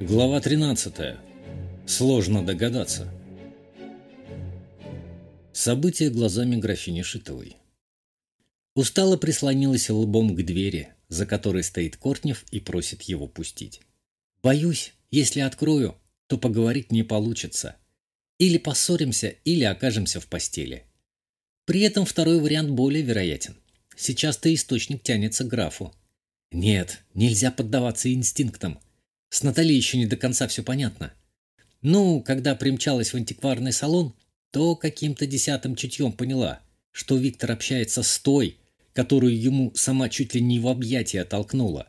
Глава 13. Сложно догадаться. События глазами графини Шитовой. Устало прислонилась лбом к двери, за которой стоит Кортнев и просит его пустить. «Боюсь, если открою, то поговорить не получится. Или поссоримся, или окажемся в постели. При этом второй вариант более вероятен. Сейчас-то источник тянется к графу. Нет, нельзя поддаваться инстинктам. С Натали еще не до конца все понятно. Ну, когда примчалась в антикварный салон, то каким-то десятым чутьем поняла, что Виктор общается с той, которую ему сама чуть ли не в объятия толкнула.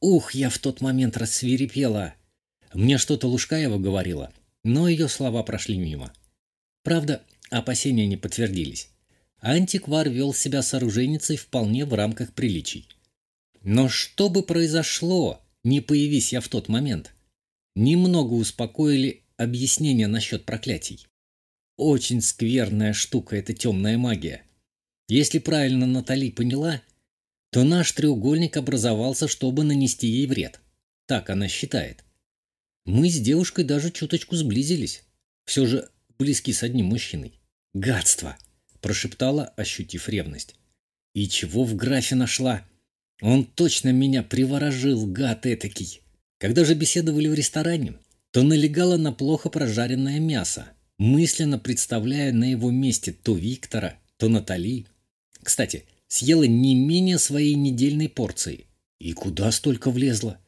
Ух, я в тот момент рассвирепела. Мне что-то Лужкаева говорила, но ее слова прошли мимо. Правда, опасения не подтвердились. Антиквар вел себя с оружейницей вполне в рамках приличий. Но что бы произошло, не появись я в тот момент. Немного успокоили объяснения насчет проклятий. Очень скверная штука эта темная магия. Если правильно Натали поняла, то наш треугольник образовался, чтобы нанести ей вред. Так она считает. Мы с девушкой даже чуточку сблизились. Все же близки с одним мужчиной. «Гадство!» – прошептала, ощутив ревность. «И чего в графе нашла?» Он точно меня приворожил, гад этакий. Когда же беседовали в ресторане, то налегала на плохо прожаренное мясо, мысленно представляя на его месте то Виктора, то Натали. Кстати, съела не менее своей недельной порции. И куда столько влезло?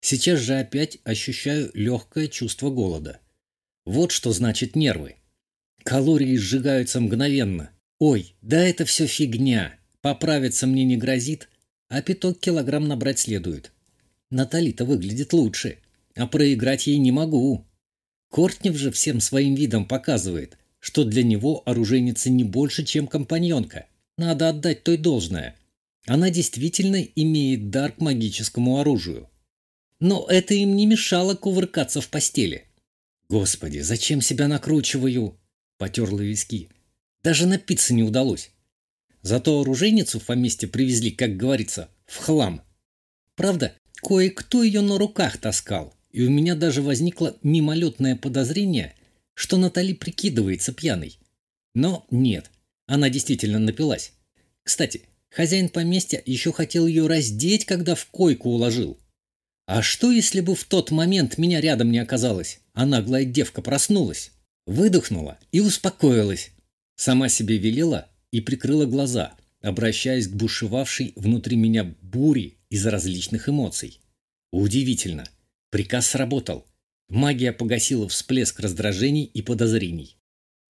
Сейчас же опять ощущаю легкое чувство голода. Вот что значит нервы. Калории сжигаются мгновенно. Ой, да это все фигня. Поправиться мне не грозит, а пяток килограмм набрать следует. Натали-то выглядит лучше, а проиграть ей не могу. Кортнев же всем своим видом показывает, что для него оружейница не больше, чем компаньонка. Надо отдать той должное. Она действительно имеет дар к магическому оружию. Но это им не мешало кувыркаться в постели. «Господи, зачем себя накручиваю?» – потерла виски. «Даже напиться не удалось. Зато оружейницу в поместье привезли, как говорится, в хлам. Правда, кое-кто ее на руках таскал, и у меня даже возникло мимолетное подозрение, что Натали прикидывается пьяной. Но нет, она действительно напилась. Кстати, хозяин поместья еще хотел ее раздеть, когда в койку уложил. А что, если бы в тот момент меня рядом не оказалось, а наглая девка проснулась, выдохнула и успокоилась? Сама себе велела и прикрыла глаза, обращаясь к бушевавшей внутри меня бури из различных эмоций. Удивительно. Приказ сработал. Магия погасила всплеск раздражений и подозрений.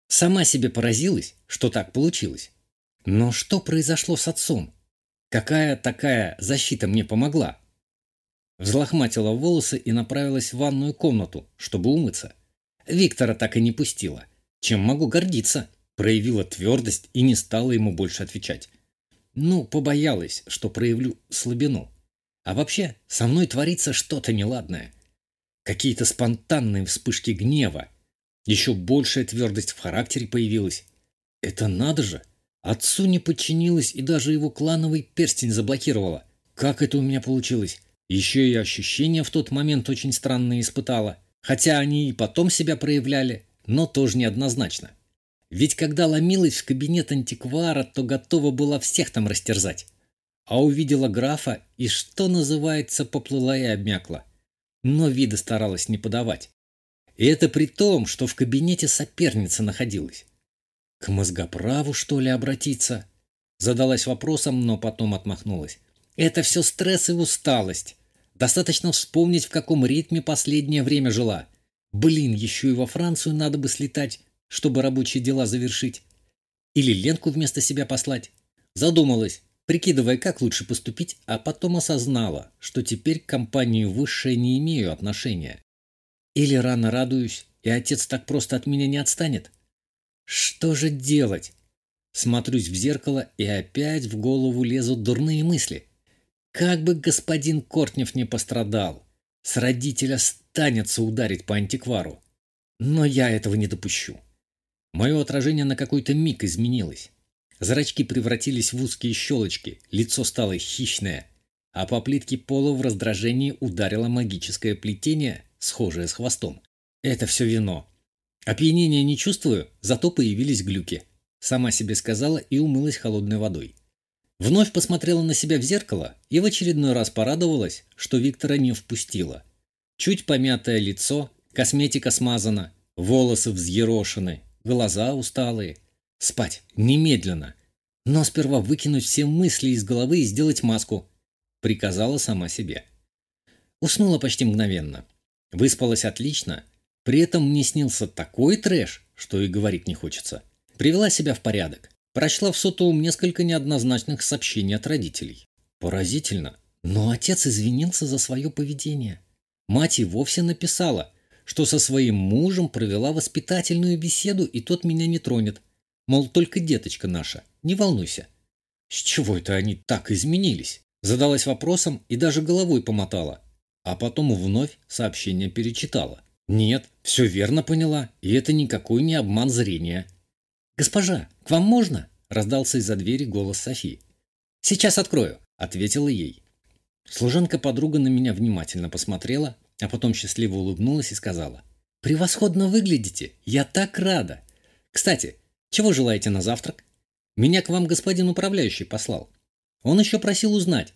Сама себе поразилась, что так получилось. Но что произошло с отцом? Какая такая защита мне помогла? Взлохматила волосы и направилась в ванную комнату, чтобы умыться. Виктора так и не пустила. Чем могу гордиться? Проявила твердость и не стала ему больше отвечать. Ну, побоялась, что проявлю слабину. А вообще, со мной творится что-то неладное. Какие-то спонтанные вспышки гнева. Еще большая твердость в характере появилась. Это надо же! Отцу не подчинилась и даже его клановый перстень заблокировала. Как это у меня получилось? Еще и ощущения в тот момент очень странные испытала. Хотя они и потом себя проявляли, но тоже неоднозначно. Ведь когда ломилась в кабинет антиквара, то готова была всех там растерзать. А увидела графа и, что называется, поплыла и обмякла. Но вида старалась не подавать. И это при том, что в кабинете соперница находилась. К мозгоправу, что ли, обратиться? Задалась вопросом, но потом отмахнулась. Это все стресс и усталость. Достаточно вспомнить, в каком ритме последнее время жила. Блин, еще и во Францию надо бы слетать чтобы рабочие дела завершить. Или Ленку вместо себя послать. Задумалась, прикидывая, как лучше поступить, а потом осознала, что теперь к компании высшее не имею отношения. Или рано радуюсь, и отец так просто от меня не отстанет. Что же делать? Смотрюсь в зеркало, и опять в голову лезут дурные мысли. Как бы господин Кортнев не пострадал, с родителя станется ударить по антиквару. Но я этого не допущу. Мое отражение на какой-то миг изменилось. Зрачки превратились в узкие щелочки, лицо стало хищное, а по плитке пола в раздражении ударило магическое плетение, схожее с хвостом. Это все вино. Опьянения не чувствую, зато появились глюки. Сама себе сказала и умылась холодной водой. Вновь посмотрела на себя в зеркало и в очередной раз порадовалась, что Виктора не впустила. Чуть помятое лицо, косметика смазана, волосы взъерошены, глаза усталые. Спать, немедленно. Но сперва выкинуть все мысли из головы и сделать маску, приказала сама себе. Уснула почти мгновенно. Выспалась отлично, при этом мне снился такой трэш, что и говорить не хочется. Привела себя в порядок. Прочла в сотовом несколько неоднозначных сообщений от родителей. Поразительно, но отец извинился за свое поведение. Мать и вовсе написала, что со своим мужем провела воспитательную беседу, и тот меня не тронет. Мол, только деточка наша, не волнуйся. С чего это они так изменились? Задалась вопросом и даже головой помотала. А потом вновь сообщение перечитала. Нет, все верно поняла, и это никакой не обман зрения. «Госпожа, к вам можно?» – раздался из-за двери голос Софи. «Сейчас открою», – ответила ей. Служанка-подруга на меня внимательно посмотрела, а потом счастливо улыбнулась и сказала. «Превосходно выглядите! Я так рада! Кстати, чего желаете на завтрак? Меня к вам господин управляющий послал. Он еще просил узнать,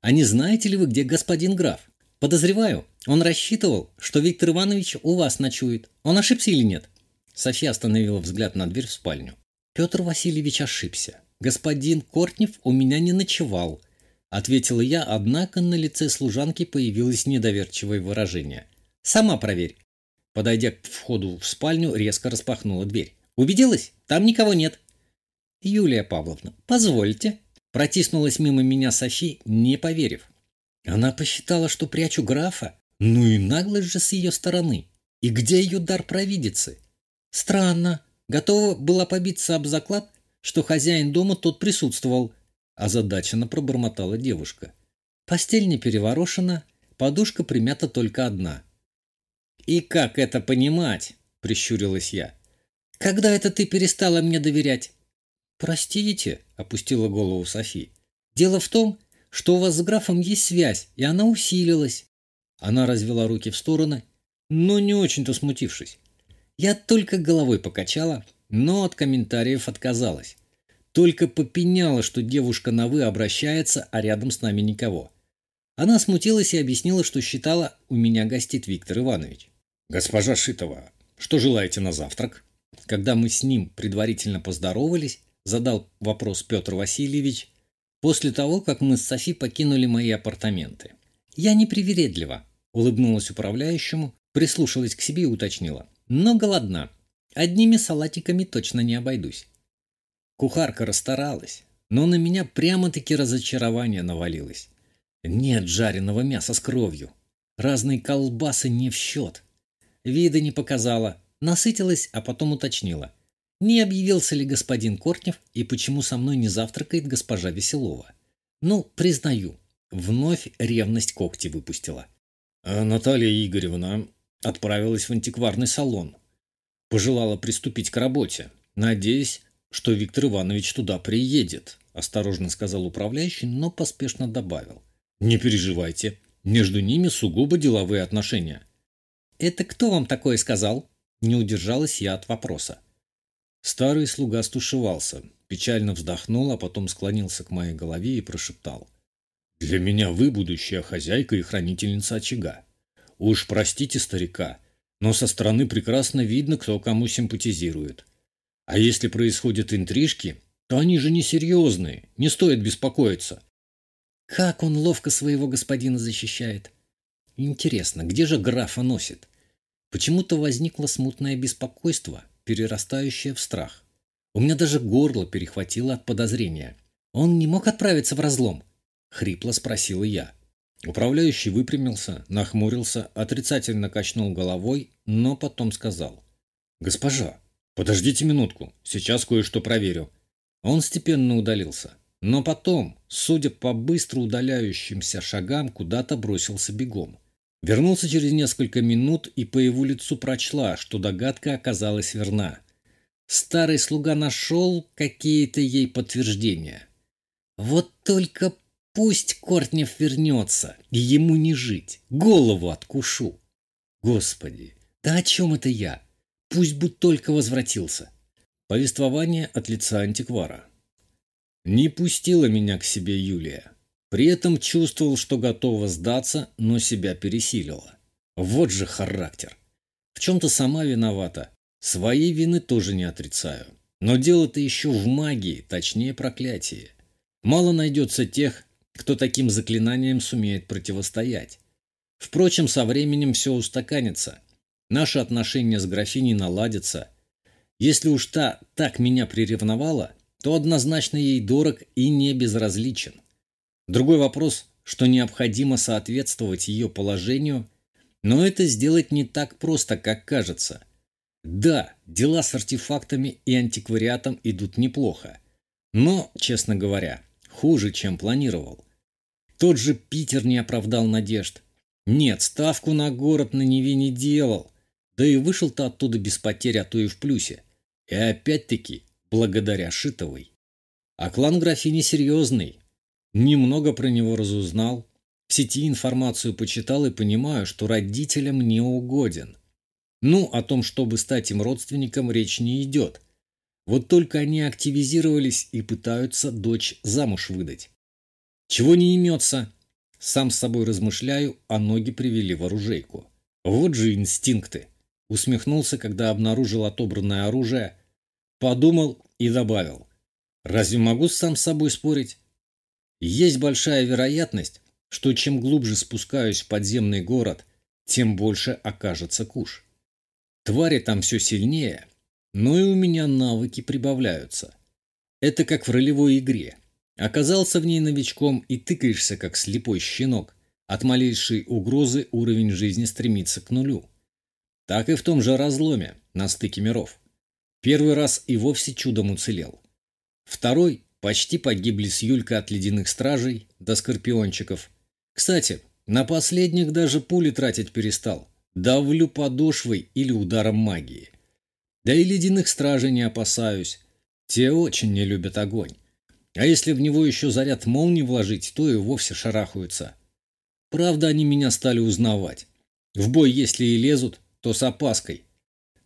а не знаете ли вы, где господин граф? Подозреваю, он рассчитывал, что Виктор Иванович у вас ночует. Он ошибся или нет? София остановила взгляд на дверь в спальню. Петр Васильевич ошибся. Господин Кортнев у меня не ночевал, ответила я, однако на лице служанки появилось недоверчивое выражение. Сама проверь. Подойдя к входу в спальню, резко распахнула дверь. Убедилась? Там никого нет. Юлия Павловна, позвольте. Протиснулась мимо меня Софи, не поверив. Она посчитала, что прячу графа, ну и наглость же с ее стороны. И где ее дар провидицы? Странно. Готова была побиться об заклад, что хозяин дома тот присутствовал. Озадаченно пробормотала девушка. Постель не переворошена, подушка примята только одна. «И как это понимать?» – прищурилась я. «Когда это ты перестала мне доверять?» «Простите», – опустила голову Софи. «Дело в том, что у вас с графом есть связь, и она усилилась. Она развела руки в стороны, но не очень-то смутившись. Я только головой покачала, но от комментариев отказалась. Только попеняла, что девушка на «вы» обращается, а рядом с нами никого. Она смутилась и объяснила, что считала, у меня гостит Виктор Иванович. «Госпожа Шитова, что желаете на завтрак?» Когда мы с ним предварительно поздоровались, задал вопрос Петр Васильевич после того, как мы с Софи покинули мои апартаменты. Я не привередлива, Улыбнулась управляющему, прислушалась к себе и уточнила. Но голодна. Одними салатиками точно не обойдусь. Кухарка расстаралась, но на меня прямо-таки разочарование навалилось. Нет жареного мяса с кровью. Разные колбасы не в счет. Вида не показала, насытилась, а потом уточнила. Не объявился ли господин Кортнев и почему со мной не завтракает госпожа Веселова? Ну, признаю, вновь ревность когти выпустила. А Наталья Игоревна отправилась в антикварный салон. Пожелала приступить к работе, надеясь, что Виктор Иванович туда приедет, осторожно сказал управляющий, но поспешно добавил. Не переживайте, между ними сугубо деловые отношения. Это кто вам такое сказал? Не удержалась я от вопроса. Старый слуга стушевался, печально вздохнул, а потом склонился к моей голове и прошептал. Для меня вы будущая хозяйка и хранительница очага. Уж простите старика, но со стороны прекрасно видно, кто кому симпатизирует. А если происходят интрижки, то они же несерьезные, не стоит беспокоиться. Как он ловко своего господина защищает. Интересно, где же графа носит? Почему-то возникло смутное беспокойство, перерастающее в страх. У меня даже горло перехватило от подозрения. Он не мог отправиться в разлом. Хрипло спросила я. Управляющий выпрямился, нахмурился, отрицательно качнул головой, но потом сказал. «Госпожа, подождите минутку, сейчас кое-что проверю». Он степенно удалился, но потом, судя по быстро удаляющимся шагам, куда-то бросился бегом. Вернулся через несколько минут и по его лицу прочла, что догадка оказалась верна. Старый слуга нашел какие-то ей подтверждения. Вот только Пусть Кортнев вернется, и ему не жить. Голову откушу. Господи, да о чем это я? Пусть бы только возвратился. Повествование от лица антиквара. Не пустила меня к себе Юлия. При этом чувствовал, что готова сдаться, но себя пересилила. Вот же характер. В чем-то сама виновата. Своей вины тоже не отрицаю. Но дело-то еще в магии, точнее проклятии. Мало найдется тех, кто таким заклинанием сумеет противостоять. Впрочем, со временем все устаканится. Наши отношения с графиней наладятся. Если уж та так меня приревновала, то однозначно ей дорог и не безразличен. Другой вопрос, что необходимо соответствовать ее положению, но это сделать не так просто, как кажется. Да, дела с артефактами и антиквариатом идут неплохо. Но, честно говоря, хуже, чем планировал. Тот же Питер не оправдал надежд. Нет, ставку на город на Неве не делал. Да и вышел-то оттуда без потерь, а то и в плюсе. И опять-таки, благодаря Шитовой. А клан графини серьезный. Немного про него разузнал. В сети информацию почитал и понимаю, что родителям не угоден. Ну, о том, чтобы стать им родственником, речь не идет. Вот только они активизировались и пытаются дочь замуж выдать. Чего не имется? Сам с собой размышляю, а ноги привели в оружейку. Вот же инстинкты. Усмехнулся, когда обнаружил отобранное оружие. Подумал и добавил. Разве могу сам с собой спорить? Есть большая вероятность, что чем глубже спускаюсь в подземный город, тем больше окажется куш. Твари там все сильнее, но и у меня навыки прибавляются. Это как в ролевой игре. Оказался в ней новичком и тыкаешься, как слепой щенок. От малейшей угрозы уровень жизни стремится к нулю. Так и в том же разломе, на стыке миров. Первый раз и вовсе чудом уцелел. Второй почти погибли с Юлькой от ледяных стражей до скорпиончиков. Кстати, на последних даже пули тратить перестал. Давлю подошвой или ударом магии. Да и ледяных стражей не опасаюсь. Те очень не любят огонь. А если в него еще заряд молнии вложить, то и вовсе шарахаются. Правда, они меня стали узнавать. В бой, если и лезут, то с опаской.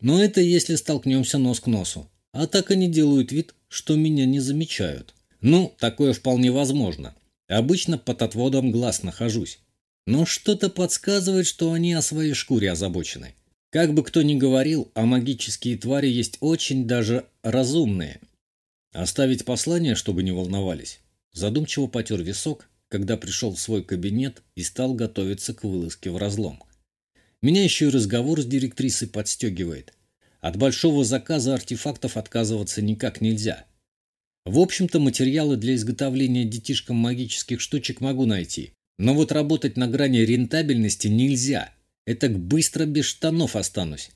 Но это если столкнемся нос к носу. А так они делают вид, что меня не замечают. Ну, такое вполне возможно. Обычно под отводом глаз нахожусь. Но что-то подсказывает, что они о своей шкуре озабочены. Как бы кто ни говорил, а магические твари есть очень даже разумные. Оставить послание, чтобы не волновались. Задумчиво потер висок, когда пришел в свой кабинет и стал готовиться к вылазке в разлом. Меня еще и разговор с директрисой подстегивает. От большого заказа артефактов отказываться никак нельзя. В общем-то, материалы для изготовления детишкам магических штучек могу найти. Но вот работать на грани рентабельности нельзя – Этак быстро без штанов останусь.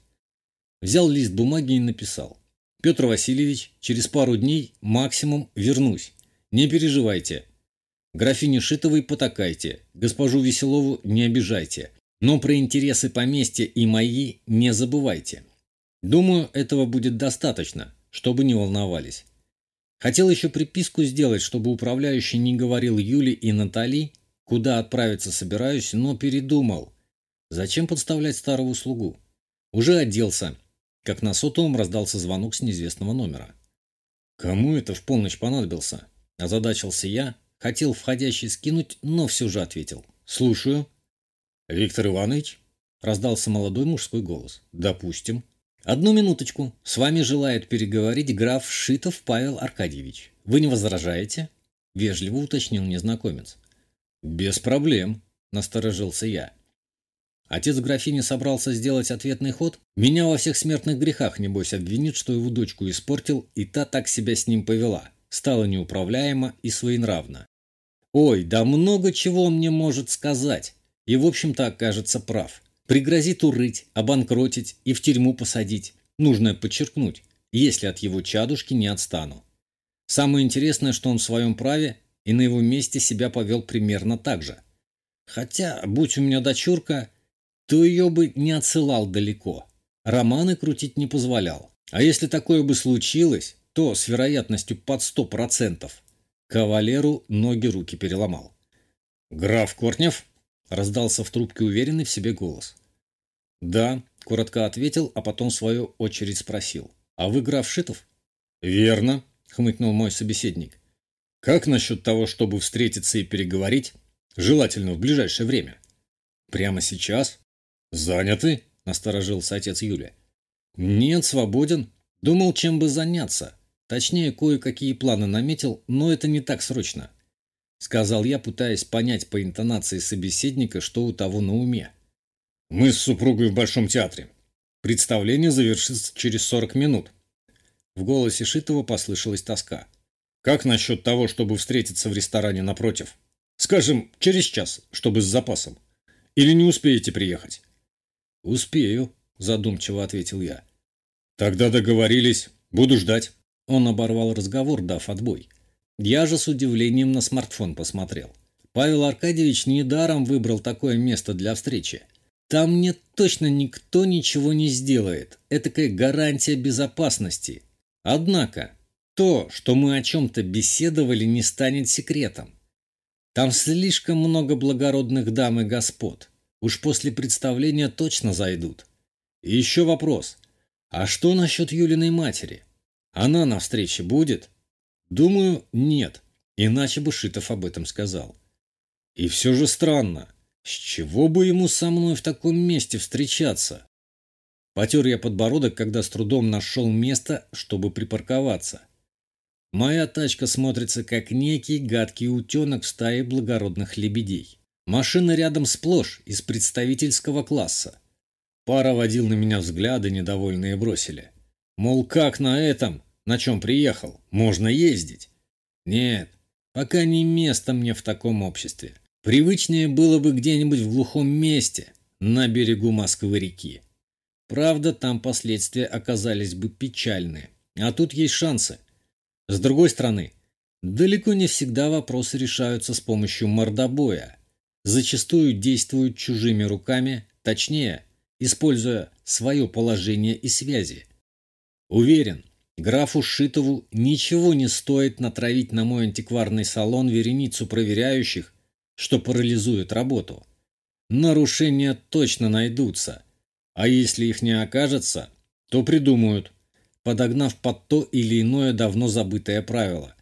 Взял лист бумаги и написал. Петр Васильевич, через пару дней максимум вернусь. Не переживайте. Графине Шитовой потакайте, госпожу Веселову не обижайте. Но про интересы поместья и мои не забывайте. Думаю, этого будет достаточно, чтобы не волновались. Хотел еще приписку сделать, чтобы управляющий не говорил Юле и Натали, куда отправиться собираюсь, но передумал. Зачем подставлять старого слугу? Уже оделся, как на сотовом раздался звонок с неизвестного номера. Кому это в полночь понадобился? Озадачился я, хотел входящий скинуть, но все же ответил. Слушаю. Виктор Иванович? Раздался молодой мужской голос. Допустим. Одну минуточку. С вами желает переговорить граф Шитов Павел Аркадьевич. Вы не возражаете? Вежливо уточнил незнакомец. Без проблем, насторожился я. Отец графини собрался сделать ответный ход. Меня во всех смертных грехах, небось, обвинит, что его дочку испортил, и та так себя с ним повела. Стала неуправляема и своенравна. Ой, да много чего он мне может сказать. И, в общем-то, окажется прав. Пригрозит урыть, обанкротить и в тюрьму посадить. Нужно подчеркнуть, если от его чадушки не отстану. Самое интересное, что он в своем праве и на его месте себя повел примерно так же. Хотя, будь у меня дочурка, то ее бы не отсылал далеко. Романы крутить не позволял. А если такое бы случилось, то с вероятностью под сто процентов кавалеру ноги-руки переломал. «Граф Кортнев?» – раздался в трубке уверенный в себе голос. «Да», — коротко ответил, а потом в свою очередь спросил. «А вы граф Шитов?» «Верно», — хмыкнул мой собеседник. «Как насчет того, чтобы встретиться и переговорить? Желательно в ближайшее время». «Прямо сейчас?» «Заняты?» — насторожился отец Юля. «Нет, свободен. Думал, чем бы заняться. Точнее, кое-какие планы наметил, но это не так срочно», — сказал я, пытаясь понять по интонации собеседника, что у того на уме. Мы с супругой в Большом театре. Представление завершится через 40 минут. В голосе Шитова послышалась тоска. Как насчет того, чтобы встретиться в ресторане напротив? Скажем, через час, чтобы с запасом. Или не успеете приехать? Успею, задумчиво ответил я. Тогда договорились. Буду ждать. Он оборвал разговор, дав отбой. Я же с удивлением на смартфон посмотрел. Павел Аркадьевич недаром выбрал такое место для встречи. Там мне точно никто ничего не сделает. Этакая гарантия безопасности. Однако, то, что мы о чем-то беседовали, не станет секретом. Там слишком много благородных дам и господ. Уж после представления точно зайдут. И еще вопрос. А что насчет Юлиной матери? Она на встрече будет? Думаю, нет. Иначе бы Шитов об этом сказал. И все же странно. С чего бы ему со мной в таком месте встречаться? Потер я подбородок, когда с трудом нашел место, чтобы припарковаться. Моя тачка смотрится как некий гадкий утенок в стае благородных лебедей. Машина рядом сплошь из представительского класса. Пара водил на меня взгляды, недовольные бросили. Мол, как на этом, на чем приехал, можно ездить? Нет, пока не место мне в таком обществе. Привычнее было бы где-нибудь в глухом месте, на берегу Москвы-реки. Правда, там последствия оказались бы печальные. А тут есть шансы. С другой стороны, далеко не всегда вопросы решаются с помощью мордобоя. Зачастую действуют чужими руками, точнее, используя свое положение и связи. Уверен, графу Шитову ничего не стоит натравить на мой антикварный салон вереницу проверяющих что парализует работу. Нарушения точно найдутся, а если их не окажется, то придумают, подогнав под то или иное давно забытое правило.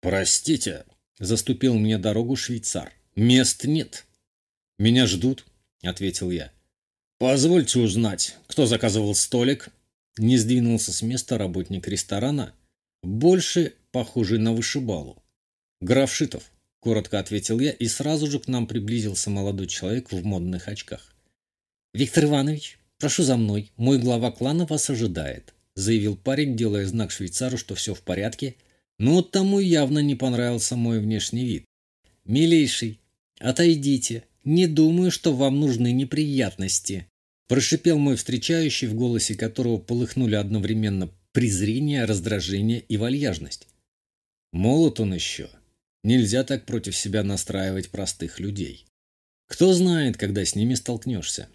«Простите», — заступил мне дорогу швейцар, — «мест нет». «Меня ждут», — ответил я. «Позвольте узнать, кто заказывал столик?» Не сдвинулся с места работник ресторана, больше похожий на вышибалу. «Граф Шитов». Коротко ответил я, и сразу же к нам приблизился молодой человек в модных очках. «Виктор Иванович, прошу за мной. Мой глава клана вас ожидает», заявил парень, делая знак швейцару, что все в порядке, но тому явно не понравился мой внешний вид. «Милейший, отойдите. Не думаю, что вам нужны неприятности», прошипел мой встречающий, в голосе которого полыхнули одновременно презрение, раздражение и вальяжность. Молод он еще, Нельзя так против себя настраивать простых людей. Кто знает, когда с ними столкнешься.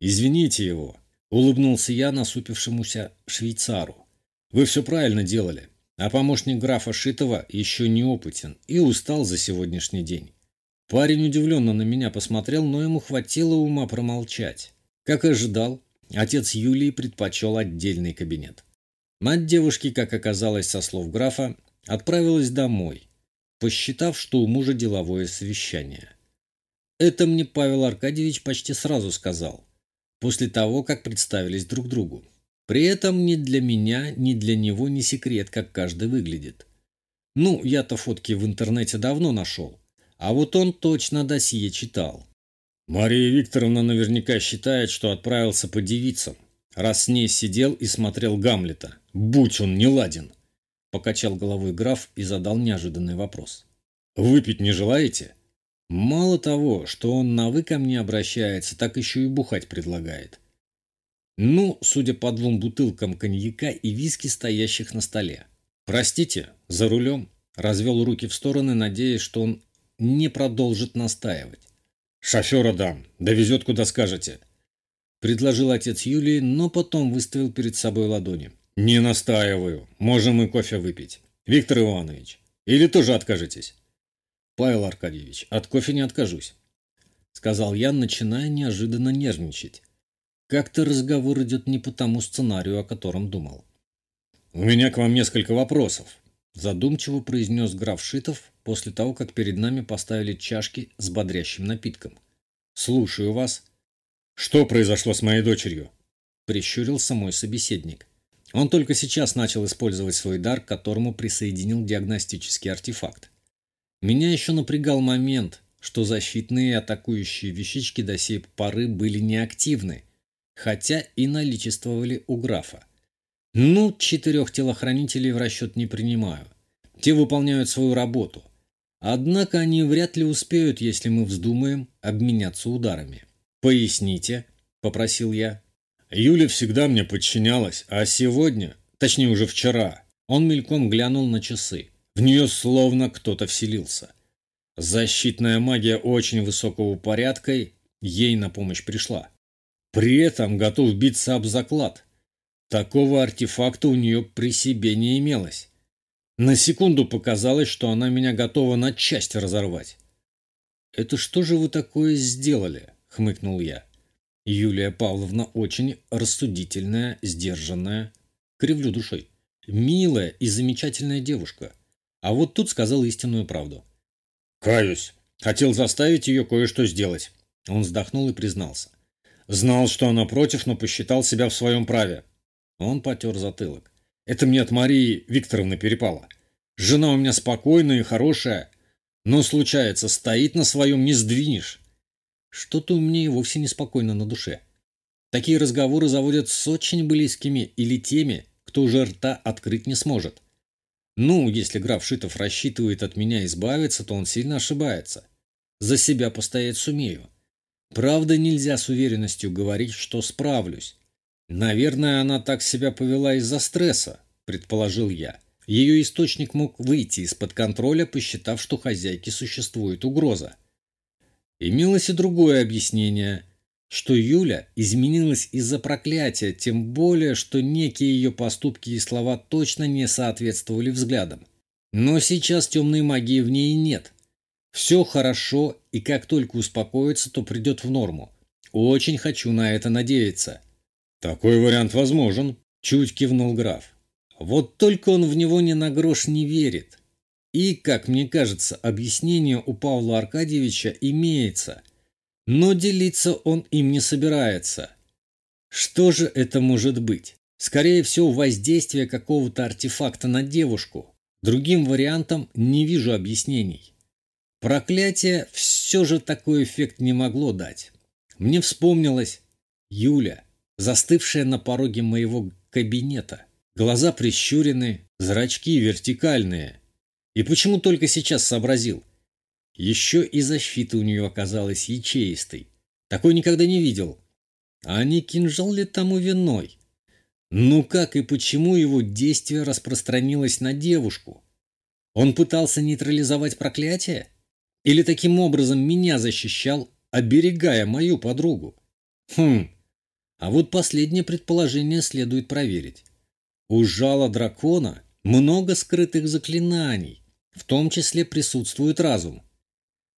«Извините его», — улыбнулся я насупившемуся швейцару. «Вы все правильно делали, а помощник графа Шитова еще неопытен и устал за сегодняшний день». Парень удивленно на меня посмотрел, но ему хватило ума промолчать. Как ожидал, отец Юлии предпочел отдельный кабинет. Мать девушки, как оказалось со слов графа, отправилась домой, посчитав, что у мужа деловое совещание. Это мне Павел Аркадьевич почти сразу сказал, после того, как представились друг другу. При этом ни для меня, ни для него не секрет, как каждый выглядит. Ну, я-то фотки в интернете давно нашел, а вот он точно досье читал. Мария Викторовна наверняка считает, что отправился по девицам, раз с ней сидел и смотрел Гамлета. Будь он неладен. Покачал головой граф и задал неожиданный вопрос. «Выпить не желаете?» Мало того, что он на «вы» ко мне обращается, так еще и бухать предлагает. Ну, судя по двум бутылкам коньяка и виски, стоящих на столе. «Простите, за рулем?» Развел руки в стороны, надеясь, что он не продолжит настаивать. «Шофера дам, довезет, куда скажете», — предложил отец Юлии, но потом выставил перед собой ладони. «Не настаиваю. Можем и кофе выпить. Виктор Иванович, или тоже откажетесь?» «Павел Аркадьевич, от кофе не откажусь», — сказал я, начиная неожиданно нервничать. Как-то разговор идет не по тому сценарию, о котором думал. «У меня к вам несколько вопросов», – задумчиво произнес граф Шитов после того, как перед нами поставили чашки с бодрящим напитком. «Слушаю вас». «Что произошло с моей дочерью?» – прищурился мой собеседник. Он только сейчас начал использовать свой дар, к которому присоединил диагностический артефакт. Меня еще напрягал момент, что защитные и атакующие вещички до сей поры были неактивны, хотя и наличествовали у графа. Ну, четырех телохранителей в расчет не принимаю. Те выполняют свою работу. Однако они вряд ли успеют, если мы вздумаем обменяться ударами. «Поясните», — попросил я. Юля всегда мне подчинялась, а сегодня, точнее уже вчера, он мельком глянул на часы. В нее словно кто-то вселился. Защитная магия очень высокого порядка ей на помощь пришла. При этом готов биться об заклад. Такого артефакта у нее при себе не имелось. На секунду показалось, что она меня готова на части разорвать. «Это что же вы такое сделали?» — хмыкнул я. Юлия Павловна очень рассудительная, сдержанная, кривлю душой, милая и замечательная девушка. А вот тут сказал истинную правду. «Каюсь. Хотел заставить ее кое-что сделать». Он вздохнул и признался. Знал, что она против, но посчитал себя в своем праве. Он потер затылок. Это мне от Марии Викторовны перепало. Жена у меня спокойная и хорошая, но случается, стоит на своем, не сдвинешь. Что-то у меня и вовсе неспокойно на душе. Такие разговоры заводят с очень близкими или теми, кто уже рта открыть не сможет. Ну, если граф Шитов рассчитывает от меня избавиться, то он сильно ошибается. За себя постоять сумею. Правда, нельзя с уверенностью говорить, что справлюсь. Наверное, она так себя повела из-за стресса, предположил я. Ее источник мог выйти из-под контроля, посчитав, что хозяйке существует угроза. Имелось и другое объяснение, что Юля изменилась из-за проклятия, тем более, что некие ее поступки и слова точно не соответствовали взглядам. Но сейчас темной магии в ней нет. Все хорошо, и как только успокоится, то придет в норму. Очень хочу на это надеяться. Такой вариант возможен, чуть кивнул граф. Вот только он в него ни на грош не верит. И, как мне кажется, объяснение у Павла Аркадьевича имеется, но делиться он им не собирается. Что же это может быть? Скорее всего, воздействие какого-то артефакта на девушку. Другим вариантам не вижу объяснений. Проклятие все же такой эффект не могло дать. Мне вспомнилась Юля, застывшая на пороге моего кабинета. Глаза прищурены, зрачки вертикальные. И почему только сейчас сообразил? Еще и защита у нее оказалась ячеистой. Такой никогда не видел. А не кинжал ли тому виной? Ну как и почему его действие распространилось на девушку? Он пытался нейтрализовать проклятие? Или таким образом меня защищал, оберегая мою подругу? Хм, а вот последнее предположение следует проверить. У жала дракона много скрытых заклинаний, в том числе присутствует разум.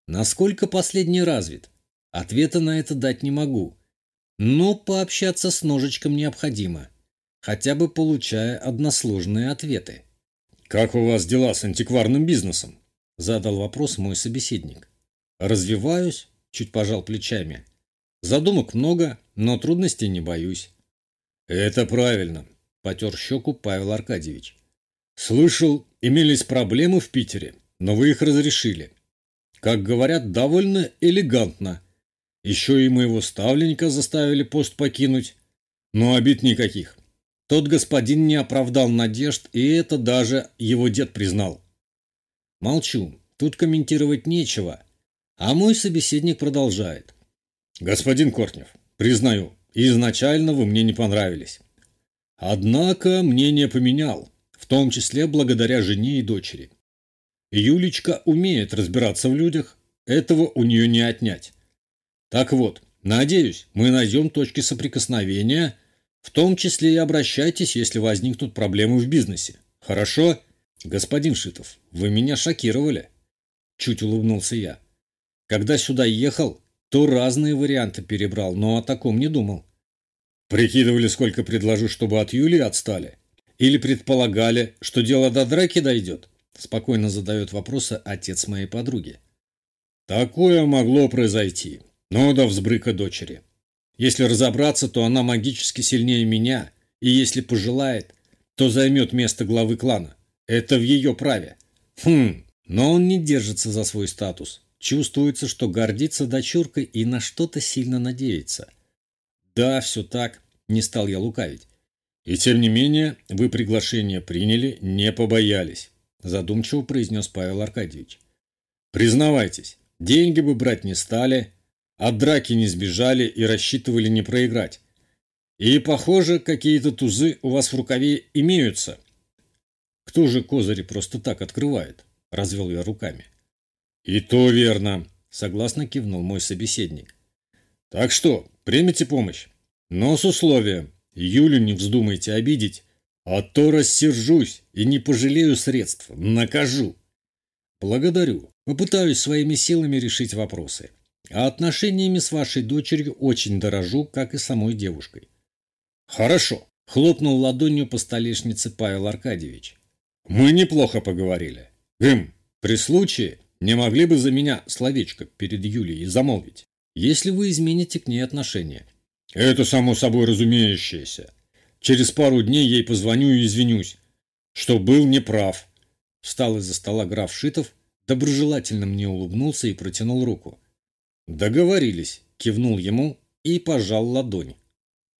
Насколько последний развит? Ответа на это дать не могу. Но пообщаться с ножичком необходимо, хотя бы получая односложные ответы. «Как у вас дела с антикварным бизнесом?» – задал вопрос мой собеседник. «Развиваюсь», – чуть пожал плечами. «Задумок много, но трудностей не боюсь». «Это правильно», – потер щеку Павел Аркадьевич. Слышал, имелись проблемы в Питере, но вы их разрешили. Как говорят, довольно элегантно. Еще и моего ставленника заставили пост покинуть. Но обид никаких. Тот господин не оправдал надежд, и это даже его дед признал. Молчу, тут комментировать нечего. А мой собеседник продолжает. Господин Кортнев, признаю, изначально вы мне не понравились. Однако мнение поменял в том числе благодаря жене и дочери. Юлечка умеет разбираться в людях, этого у нее не отнять. Так вот, надеюсь, мы найдем точки соприкосновения, в том числе и обращайтесь, если возникнут проблемы в бизнесе. Хорошо? Господин Шитов, вы меня шокировали. Чуть улыбнулся я. Когда сюда ехал, то разные варианты перебрал, но о таком не думал. Прикидывали, сколько предложу, чтобы от Юлии отстали? Или предполагали, что дело до драки дойдет? Спокойно задает вопросы отец моей подруги. Такое могло произойти, но до взбрыка дочери. Если разобраться, то она магически сильнее меня, и если пожелает, то займет место главы клана. Это в ее праве. Хм, но он не держится за свой статус. Чувствуется, что гордится дочуркой и на что-то сильно надеется. Да, все так, не стал я лукавить. И тем не менее, вы приглашение приняли, не побоялись, задумчиво произнес Павел Аркадьевич. Признавайтесь, деньги бы брать не стали, от драки не сбежали и рассчитывали не проиграть. И, похоже, какие-то тузы у вас в рукаве имеются. Кто же козыри просто так открывает? Развел я руками. И то верно, согласно кивнул мой собеседник. Так что, примите помощь. Но с условием, Юлю не вздумайте обидеть, а то рассержусь и не пожалею средств, накажу. Благодарю, попытаюсь своими силами решить вопросы. А отношениями с вашей дочерью очень дорожу, как и самой девушкой. Хорошо, хлопнул ладонью по столешнице Павел Аркадьевич. Мы неплохо поговорили. Гм, при случае не могли бы за меня словечко перед Юлией замолвить, если вы измените к ней отношения. Это само собой разумеющееся. Через пару дней ей позвоню и извинюсь, что был неправ. Встал из-за стола граф Шитов, доброжелательно мне улыбнулся и протянул руку. Договорились, кивнул ему и пожал ладонь.